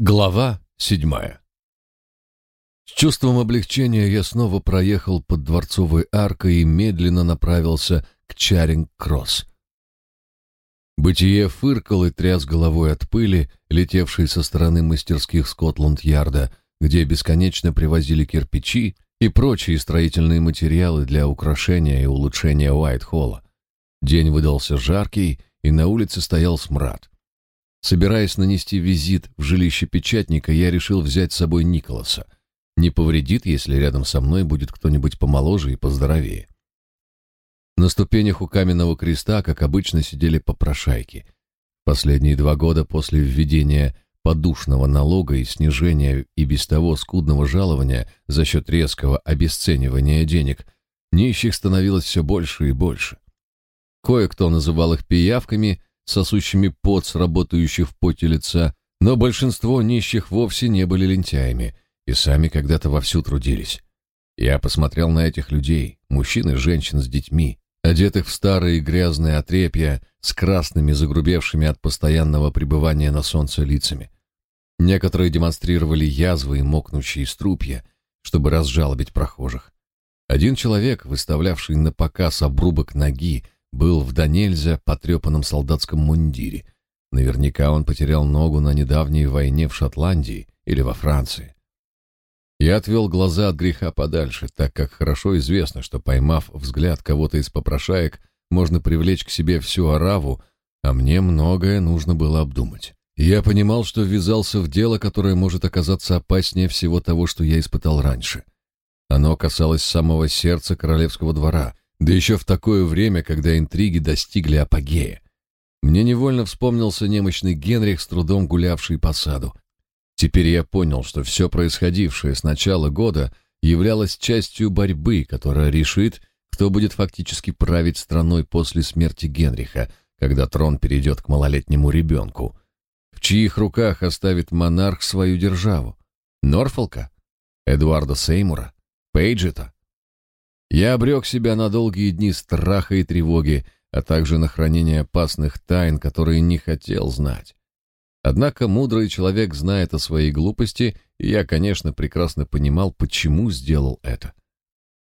Глава седьмая С чувством облегчения я снова проехал под Дворцовой аркой и медленно направился к Чаринг-Кросс. Бытие фыркал и тряс головой от пыли, летевшей со стороны мастерских Скотланд-Ярда, где бесконечно привозили кирпичи и прочие строительные материалы для украшения и улучшения Уайт-Холла. День выдался жаркий, и на улице стоял смрад. Собираясь нанести визит в жилище печатника, я решил взять с собой Николаса. Не повредит, если рядом со мной будет кто-нибудь помоложе и поздоровее. На ступенях у каменного креста, как обычно, сидели попрошайки. Последние два года после введения подушного налога и снижения и без того скудного жалования за счет резкого обесценивания денег, нищих становилось все больше и больше. Кое-кто называл их пиявками – сосущими пот с работающих в поте лица, но большинство нищих вовсе не были лентяями и сами когда-то вовсю трудились. Я посмотрел на этих людей, мужчин и женщин с детьми, одетых в старые грязные отрепья с красными загрубевшими от постоянного пребывания на солнце лицами. Некоторые демонстрировали язвы и мокнущие струпья, чтобы разжалобить прохожих. Один человек, выставлявший на показ обрубок ноги, был в до нельзя потрепанном солдатском мундире. Наверняка он потерял ногу на недавней войне в Шотландии или во Франции. Я отвел глаза от греха подальше, так как хорошо известно, что, поймав взгляд кого-то из попрошаек, можно привлечь к себе всю ораву, а мне многое нужно было обдумать. Я понимал, что ввязался в дело, которое может оказаться опаснее всего того, что я испытал раньше. Оно касалось самого сердца королевского двора — да еще в такое время, когда интриги достигли апогея. Мне невольно вспомнился немощный Генрих, с трудом гулявший по саду. Теперь я понял, что все происходившее с начала года являлось частью борьбы, которая решит, кто будет фактически править страной после смерти Генриха, когда трон перейдет к малолетнему ребенку. В чьих руках оставит монарх свою державу? Норфолка? Эдуарда Сеймура? Пейджета? Я обрек себя на долгие дни страха и тревоги, а также на хранение опасных тайн, которые не хотел знать. Однако мудрый человек знает о своей глупости, и я, конечно, прекрасно понимал, почему сделал это.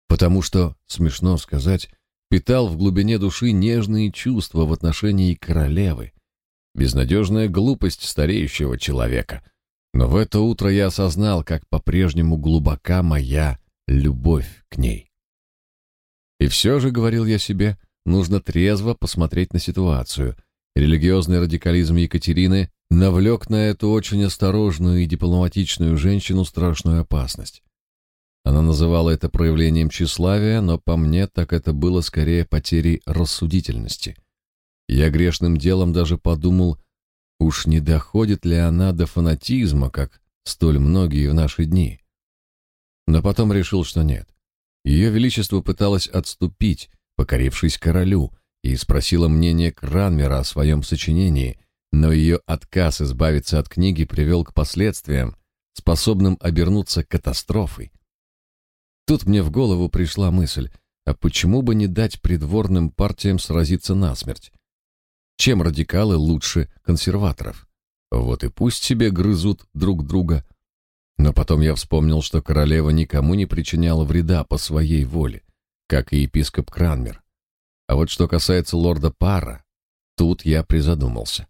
Потому что, смешно сказать, питал в глубине души нежные чувства в отношении королевы. Безнадежная глупость стареющего человека. Но в это утро я осознал, как по-прежнему глубока моя любовь к ней. И все же, говорил я себе, нужно трезво посмотреть на ситуацию. Религиозный радикализм Екатерины навлек на эту очень осторожную и дипломатичную женщину страшную опасность. Она называла это проявлением тщеславия, но по мне так это было скорее потерей рассудительности. Я грешным делом даже подумал, уж не доходит ли она до фанатизма, как столь многие в наши дни. Но потом решил, что нет. Ее Величество пыталось отступить, покорившись королю, и спросила мнение Кранмера о своем сочинении, но ее отказ избавиться от книги привел к последствиям, способным обернуться катастрофой. Тут мне в голову пришла мысль, а почему бы не дать придворным партиям сразиться насмерть? Чем радикалы лучше консерваторов? Вот и пусть себе грызут друг друга, но потом я вспомнил, что королева никому не причиняла вреда по своей воле, как и епископ Кранмер. А вот что касается лорда Пара, тут я призадумался.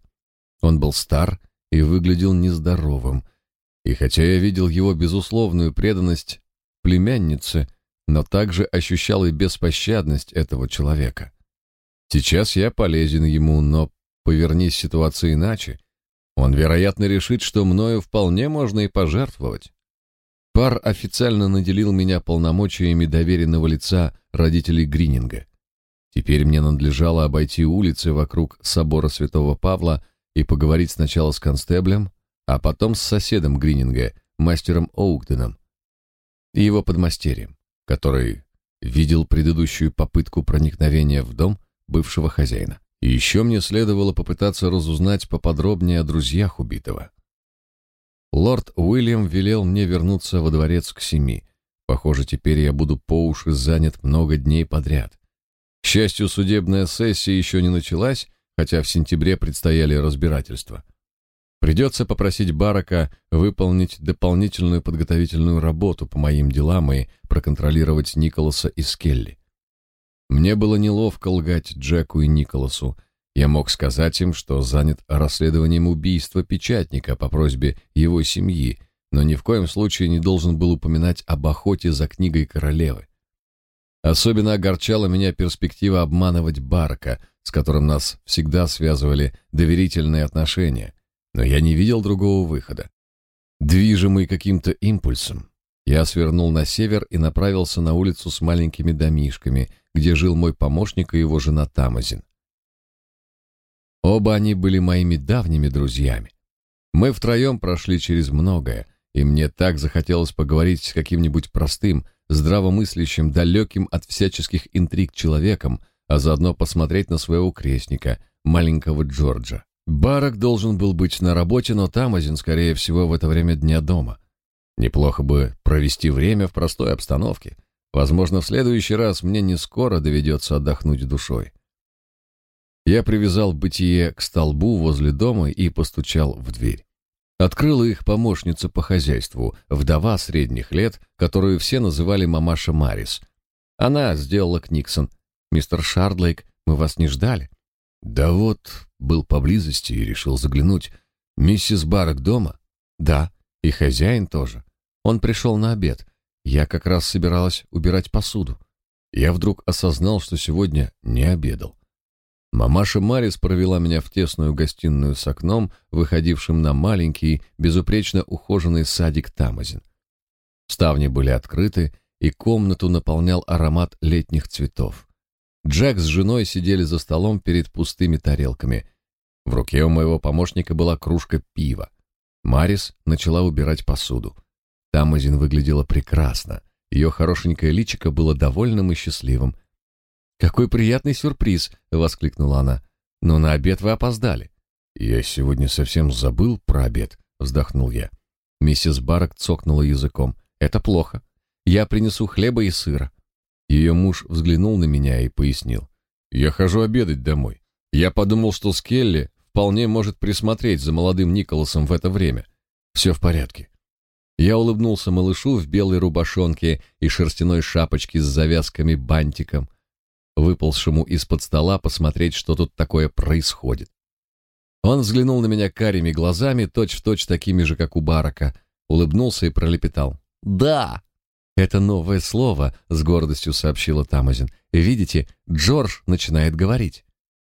Он был стар и выглядел нездоровым, и хотя я видел его безусловную преданность племяннице, но также ощущал и беспощадность этого человека. Сейчас я полезен ему, но повернись ситуация иначе, он, вероятно, решит, что мною вполне можно и пожертвовать. Пар официально наделил меня полномочиями доверенного лица родителей Грининга. Теперь мне надлежало обойти улицы вокруг собора Святого Павла и поговорить сначала с констеблем, а потом с соседом Грининга, мастером Оугденом, и его подмастерьем, который видел предыдущую попытку проникновения в дом бывшего хозяина. И еще мне следовало попытаться разузнать поподробнее о друзьях убитого. Лорд Уильям велел мне вернуться во дворец к семи. Похоже, теперь я буду по уши занят много дней подряд. К счастью, судебная сессия еще не началась, хотя в сентябре предстояли разбирательства. Придется попросить Барака выполнить дополнительную подготовительную работу по моим делам и проконтролировать Николаса и Скелли. Мне было неловко лгать Джеку и Николасу. Я мог сказать им, что занят расследованием убийства печатника по просьбе его семьи, но ни в коем случае не должен был упоминать об охоте за книгой королевы. Особенно огорчала меня перспектива обманывать Барака, с которым нас всегда связывали доверительные отношения — но я не видел другого выхода. Движимый каким-то импульсом, я свернул на север и направился на улицу с маленькими домишками, где жил мой помощник и его жена Тамазин. Оба они были моими давними друзьями. Мы втроем прошли через многое, и мне так захотелось поговорить с каким-нибудь простым, здравомыслящим, далеким от всяческих интриг человеком, а заодно посмотреть на своего крестника, маленького Джорджа. Барак должен был быть на работе, но Тамазин, скорее всего, в это время дня дома. Неплохо бы провести время в простой обстановке. Возможно, в следующий раз мне не скоро доведется отдохнуть душой. Я привязал бытие к столбу возле дома и постучал в дверь. Открыла их помощница по хозяйству, вдова средних лет, которую все называли мамаша Марис. Она сделала Книксон. «Мистер Шардлейк, мы вас не ждали». «Да вот, был поблизости и решил заглянуть. Миссис Барак дома? Да, и хозяин тоже. Он пришел на обед. Я как раз собиралась убирать посуду. Я вдруг осознал, что сегодня не обедал. Мамаша Марис провела меня в тесную гостиную с окном, выходившим на маленький, безупречно ухоженный садик Тамазин. Ставни были открыты, и комнату наполнял аромат летних цветов. Джек с женой сидели за столом перед пустыми тарелками. В руке у моего помощника была кружка пива. Марис начала убирать посуду. Тамазин выглядела прекрасно. Ее хорошенькое личико было довольным и счастливым. «Какой приятный сюрприз!» — воскликнула она. «Но на обед вы опоздали». «Я сегодня совсем забыл про обед», — вздохнул я. Миссис Барак цокнула языком. «Это плохо. Я принесу хлеба и сыра». Ее муж взглянул на меня и пояснил. «Я хожу обедать домой. Я подумал, что Скелли вполне может присмотреть за молодым Николасом в это время. Все в порядке. Я улыбнулся малышу в белой рубашонке и шерстяной шапочке с завязками-бантиком, выползшему из-под стола посмотреть, что тут такое происходит. Он взглянул на меня карими глазами, точь-в-точь точь такими же, как у Барака, улыбнулся и пролепетал. «Да!» «Это новое слово», — с гордостью сообщила Тамазин. «Видите, Джордж начинает говорить».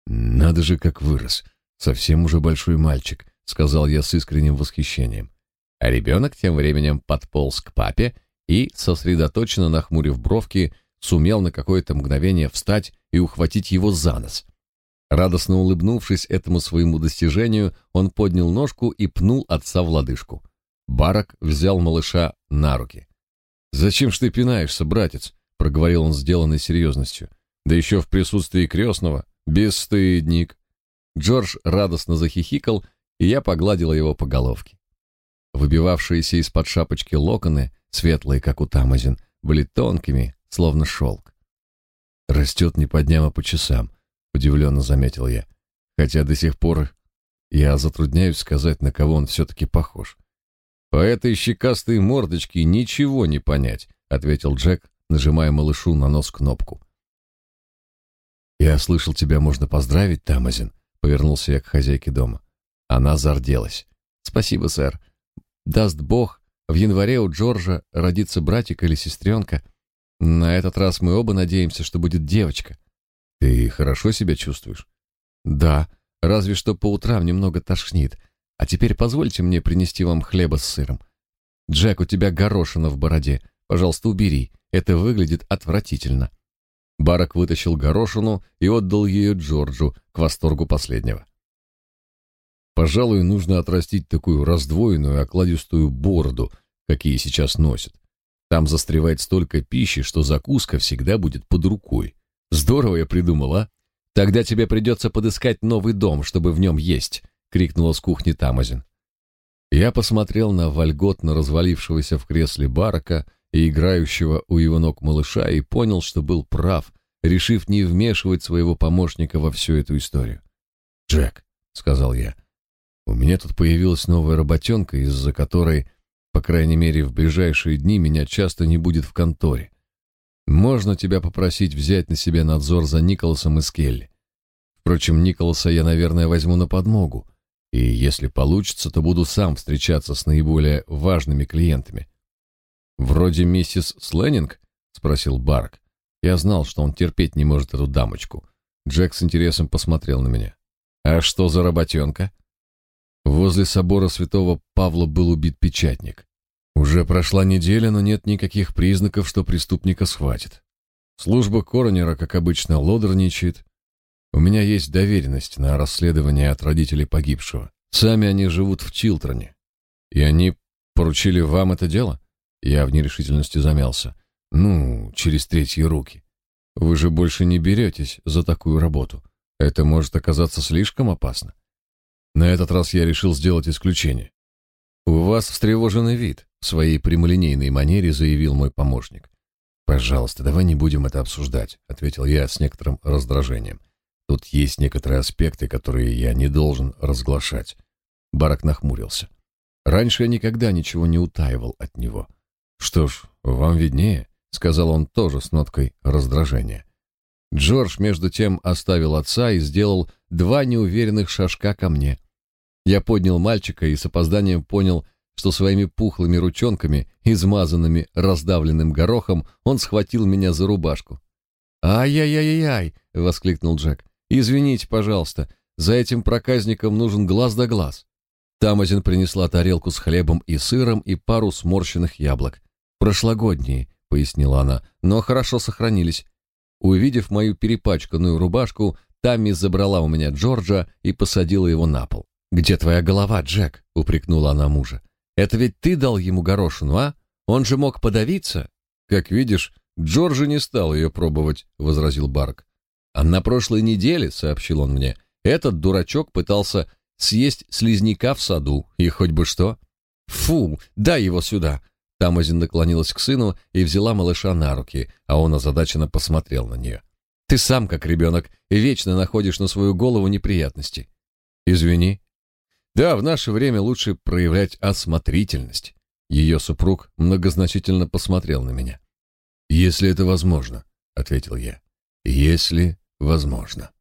«Надо же, как вырос. Совсем уже большой мальчик», — сказал я с искренним восхищением. А ребенок тем временем подполз к папе и, сосредоточенно нахмурив бровки, сумел на какое-то мгновение встать и ухватить его за нос. Радостно улыбнувшись этому своему достижению, он поднял ножку и пнул отца в лодыжку. Барак взял малыша на руки. «Зачем ж ты пинаешься, братец?» — проговорил он сделанной серьезностью. «Да еще в присутствии крестного. Бесстыдник. Джордж радостно захихикал, и я погладила его по головке. Выбивавшиеся из-под шапочки локоны, светлые, как у Тамазин, были тонкими, словно шелк. «Растет не по дням, а по часам», — удивленно заметил я. Хотя до сих пор я затрудняюсь сказать, на кого он все-таки похож. «По этой щекастой мордочке ничего не понять», — ответил Джек, нажимая малышу на нос кнопку. «Я слышал, тебя можно поздравить, Тамазин», — повернулся я к хозяйке дома. Она зарделась. «Спасибо, сэр. Даст Бог, в январе у Джорджа родится братик или сестренка. На этот раз мы оба надеемся, что будет девочка». «Ты хорошо себя чувствуешь?» «Да, разве что по утрам немного тошнит. А теперь позвольте мне принести вам хлеба с сыром. Джек, у тебя горошина в бороде. Пожалуйста, убери. Это выглядит отвратительно». Барак вытащил горошину и отдал ее Джорджу к восторгу последнего. Пожалуй, нужно отрастить такую раздвоенную окладистую бороду, какие сейчас носят. Там застревает столько пищи, что закуска всегда будет под рукой. Здорово я придумал, а? Тогда тебе придется подыскать новый дом, чтобы в нем есть, крикнула с кухни Тамазин. Я посмотрел на вольготно развалившегося в кресле Барака и играющего у его ног малыша и понял, что был прав, решив не вмешивать своего помощника во всю эту историю. «Джек», — сказал я, У меня тут появилась новая работенка, из-за которой, по крайней мере, в ближайшие дни меня часто не будет в конторе. Можно тебя попросить взять на себя надзор за Николасом и Скелли. Впрочем, Николаса я, наверное, возьму на подмогу, и если получится, то буду сам встречаться с наиболее важными клиентами. Вроде миссис Сленнинг, спросил Барк. Я знал, что он терпеть не может эту дамочку. Джек с интересом посмотрел на меня. А что за работенка? Возле собора Святого Павла был убит печатник. Уже прошла неделя, но нет никаких признаков, что преступника схватит. Служба коронера, как обычно, лодорничает. У меня есть доверенность на расследование от родителей погибшего. Сами они живут в Чилтроне. И они поручили вам это дело? Я в нерешительности замялся. Ну, через третьи руки. Вы же больше не беретесь за такую работу. Это может оказаться слишком опасно. На этот раз я решил сделать исключение. У вас встревоженный вид, в своей прямолинейной манере заявил мой помощник. Пожалуйста, давай не будем это обсуждать, ответил я с некоторым раздражением. Тут есть некоторые аспекты, которые я не должен разглашать. Барак нахмурился. Раньше я никогда ничего не утаивал от него. Что ж, вам виднее, сказал он тоже с ноткой раздражения. Джордж между тем оставил отца и сделал два неуверенных шажка ко мне. Я поднял мальчика и с опозданием понял, что своими пухлыми ручонками, измазанными раздавленным горохом, он схватил меня за рубашку. «Ай-яй-яй-яй!» — воскликнул Джек. «Извините, пожалуйста, за этим проказником нужен глаз да глаз». Тамазин принесла тарелку с хлебом и сыром и пару сморщенных яблок. «Прошлогодние», — пояснила она, — «но хорошо сохранились». Увидев мою перепачканную рубашку, Тамми забрала у меня Джорджа и посадила его на пол. «Где твоя голова, Джек?» — упрекнула она мужа. «Это ведь ты дал ему горошину, а? Он же мог подавиться». «Как видишь, Джорджи не стал ее пробовать», — возразил Барк. «А на прошлой неделе, — сообщил он мне, — этот дурачок пытался съесть слизняка в саду, и хоть бы что». «Фу, дай его сюда!» Тамазин наклонилась к сыну и взяла малыша на руки, а он озадаченно посмотрел на нее. «Ты сам, как ребенок, вечно находишь на свою голову неприятности». «Извини», да, в наше время лучше проявлять осмотрительность. Ее супруг многозначительно посмотрел на меня. Если это возможно, ответил я. Если возможно.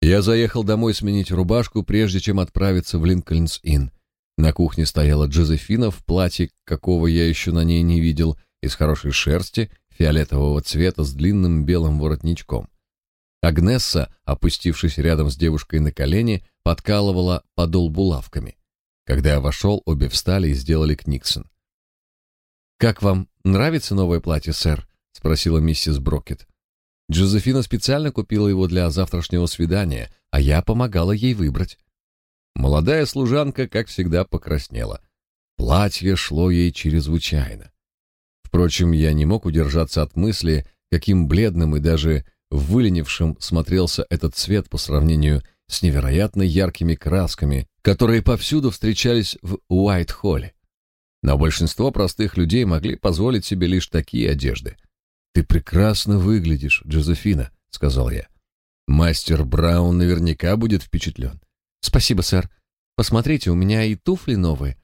Я заехал домой сменить рубашку, прежде чем отправиться в Линкольнс-Инн. На кухне стояла Джозефина в платье, какого я еще на ней не видел, из хорошей шерсти, фиолетового цвета с длинным белым воротничком. Агнесса, опустившись рядом с девушкой на колени, подкалывала подол булавками. Когда я вошел, обе встали и сделали книксон. «Как вам нравится новое платье, сэр?» — спросила миссис Брокет. Джозефина специально купила его для завтрашнего свидания, а я помогала ей выбрать. Молодая служанка, как всегда, покраснела. Платье шло ей чрезвычайно. Впрочем, я не мог удержаться от мысли, каким бледным и даже выленившим смотрелся этот цвет по сравнению с невероятно яркими красками, которые повсюду встречались в Уайт-Холле. Но большинство простых людей могли позволить себе лишь такие одежды. «Ты прекрасно выглядишь, Джозефина», — сказал я. «Мастер Браун наверняка будет впечатлен». «Спасибо, сэр. Посмотрите, у меня и туфли новые».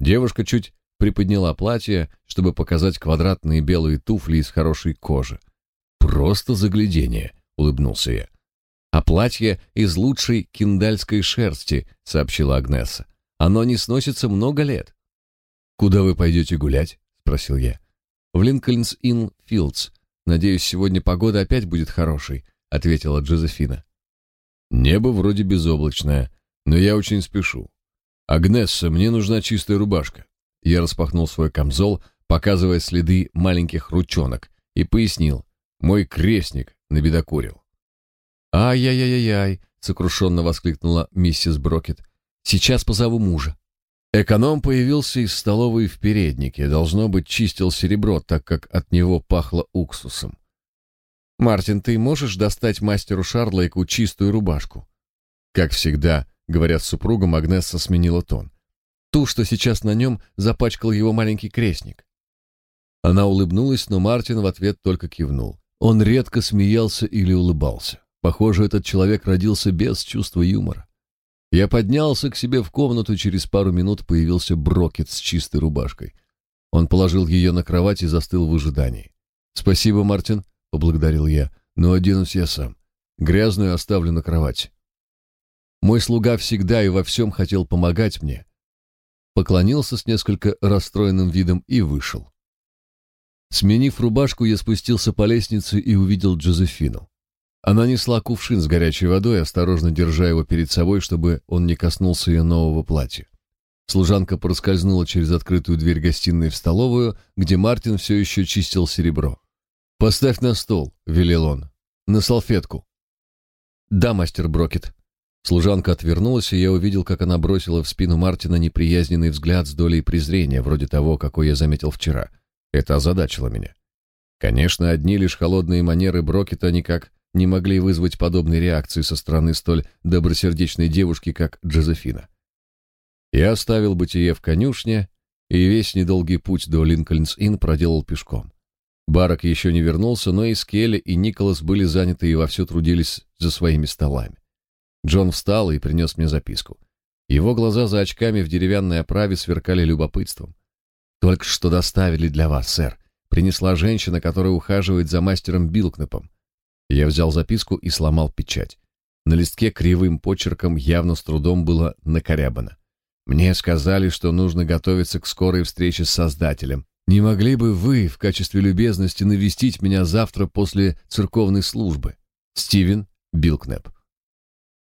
Девушка чуть приподняла платье, чтобы показать квадратные белые туфли из хорошей кожи. «Просто заглядение», — улыбнулся я а платье из лучшей киндальской шерсти, сообщила Агнеса. Оно не сносится много лет. Куда вы пойдете гулять? спросил я. В Линкольнс-Инн Филдс. Надеюсь, сегодня погода опять будет хорошей, ответила Джозефина. Небо вроде безоблачное, но я очень спешу. Агнесса, мне нужна чистая рубашка. Я распахнул свой камзол, показывая следы маленьких ручонок, и пояснил: мой крестник набедокурил. «Ай-яй-яй-яй!» — сокрушенно воскликнула миссис Брокет. «Сейчас позову мужа». Эконом появился из столовой в переднике, должно быть, чистил серебро, так как от него пахло уксусом. «Мартин, ты можешь достать мастеру Шарлейку чистую рубашку?» Как всегда, говорят с супругом, Агнесса сменила тон. Ту, что сейчас на нем, запачкал его маленький крестник. Она улыбнулась, но Мартин в ответ только кивнул. Он редко смеялся или улыбался. Похоже, этот человек родился без чувства юмора. Я поднялся к себе в комнату, через пару минут появился Брокет с чистой рубашкой. Он положил ее на кровать и застыл в ожидании. «Спасибо, Мартин», — поблагодарил я, — «но оденусь я сам. Грязную оставлю на кровати». Мой слуга всегда и во всем хотел помогать мне. Поклонился с несколько расстроенным видом и вышел. Сменив рубашку, я спустился по лестнице и увидел Джозефину. Она несла кувшин с горячей водой, осторожно держа его перед собой, чтобы он не коснулся ее нового платья. Служанка проскользнула через открытую дверь гостиной в столовую, где Мартин все еще чистил серебро. «Поставь на стол», — велел он. «На салфетку». «Да, мастер Брокет». Служанка отвернулась, и я увидел, как она бросила в спину Мартина неприязненный взгляд с долей презрения, вроде того, какой я заметил вчера. Это озадачило меня. Конечно, одни лишь холодные манеры Брокета никак не могли вызвать подобной реакции со стороны столь добросердечной девушки, как Джозефина. Я оставил бытие в конюшне и весь недолгий путь до Линкольнс-Инн проделал пешком. Барак еще не вернулся, но и Скелли, и Николас были заняты и вовсю трудились за своими столами. Джон встал и принес мне записку. Его глаза за очками в деревянной оправе сверкали любопытством. «Только что доставили для вас, сэр. Принесла женщина, которая ухаживает за мастером Билкнепом». Я взял записку и сломал печать. На листке кривым почерком явно с трудом было накорябано. Мне сказали, что нужно готовиться к скорой встрече с Создателем. Не могли бы вы в качестве любезности навестить меня завтра после церковной службы? Стивен Билкнеп.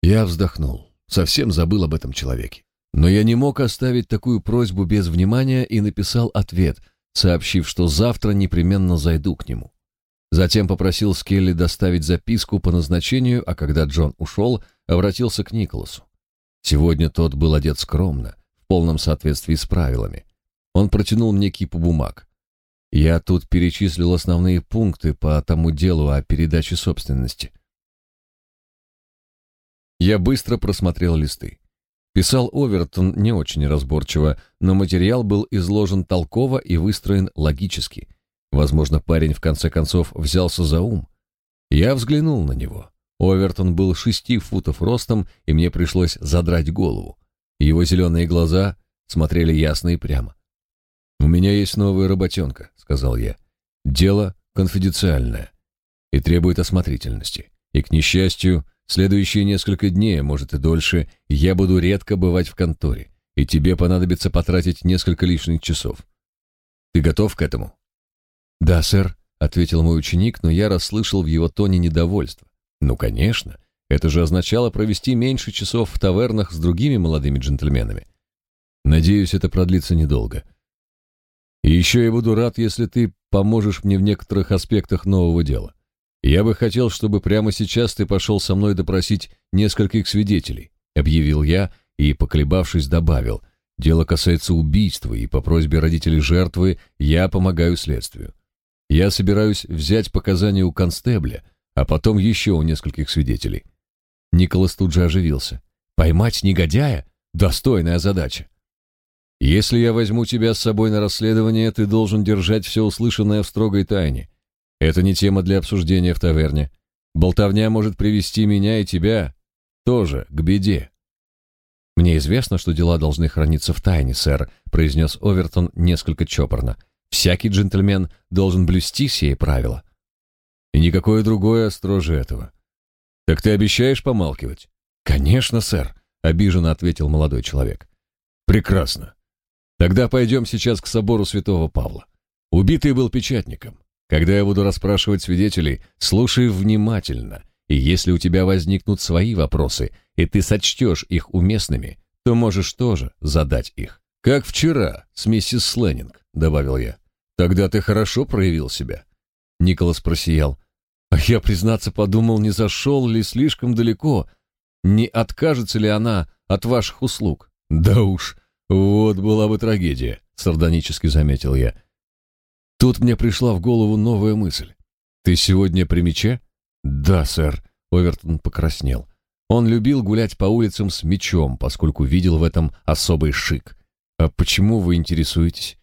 Я вздохнул. Совсем забыл об этом человеке. Но я не мог оставить такую просьбу без внимания и написал ответ, сообщив, что завтра непременно зайду к нему. Затем попросил Скелли доставить записку по назначению, а когда Джон ушел, обратился к Николасу. Сегодня тот был одет скромно, в полном соответствии с правилами. Он протянул мне кипу бумаг. Я тут перечислил основные пункты по тому делу о передаче собственности. Я быстро просмотрел листы. Писал Овертон не очень разборчиво, но материал был изложен толково и выстроен логически. Возможно, парень в конце концов взялся за ум. Я взглянул на него. Овертон был шести футов ростом, и мне пришлось задрать голову. Его зеленые глаза смотрели ясно и прямо. «У меня есть новая работенка», — сказал я. «Дело конфиденциальное и требует осмотрительности. И, к несчастью, следующие несколько дней, а может и дольше, я буду редко бывать в конторе, и тебе понадобится потратить несколько лишних часов. Ты готов к этому?» «Да, сэр», — ответил мой ученик, но я расслышал в его тоне недовольство. Ну, конечно. Это же означало провести меньше часов в тавернах с другими молодыми джентльменами. Надеюсь, это продлится недолго. И еще я буду рад, если ты поможешь мне в некоторых аспектах нового дела. Я бы хотел, чтобы прямо сейчас ты пошел со мной допросить нескольких свидетелей, объявил я и, поколебавшись, добавил, дело касается убийства, и по просьбе родителей жертвы я помогаю следствию. Я собираюсь взять показания у констебля, а потом еще у нескольких свидетелей. Николас тут же оживился. «Поймать негодяя? Достойная задача!» «Если я возьму тебя с собой на расследование, ты должен держать все услышанное в строгой тайне. Это не тема для обсуждения в таверне. Болтовня может привести меня и тебя тоже к беде». «Мне известно, что дела должны храниться в тайне, сэр», произнес Овертон несколько чопорно. «Всякий джентльмен должен блюсти сие правила». И никакое другое строже этого. Так ты обещаешь помалкивать? Конечно, сэр, обиженно ответил молодой человек. Прекрасно. Тогда пойдем сейчас к собору Святого Павла. Убитый был печатником. Когда я буду расспрашивать свидетелей, слушай внимательно, и если у тебя возникнут свои вопросы, и ты сочтешь их уместными, то можешь тоже задать их. Как вчера с миссис Сленнинг, добавил я. Тогда ты хорошо проявил себя. Николас просиял. А я, признаться, подумал, не зашел ли слишком далеко, не откажется ли она от ваших услуг. Да уж, вот была бы трагедия, сардонически заметил я. Тут мне пришла в голову новая мысль. Ты сегодня при мече? Да, сэр, Овертон покраснел. Он любил гулять по улицам с мечом, поскольку видел в этом особый шик. А почему вы интересуетесь?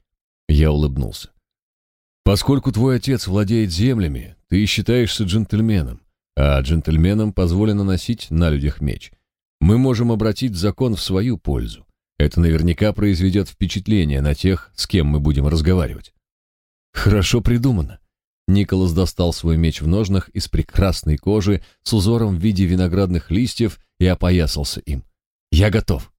Я улыбнулся. Поскольку твой отец владеет землями, ты считаешься джентльменом, а джентльменам позволено носить на людях меч. Мы можем обратить закон в свою пользу. Это наверняка произведет впечатление на тех, с кем мы будем разговаривать. Хорошо придумано. Николас достал свой меч в ножнах из прекрасной кожи с узором в виде виноградных листьев и опоясался им. Я готов.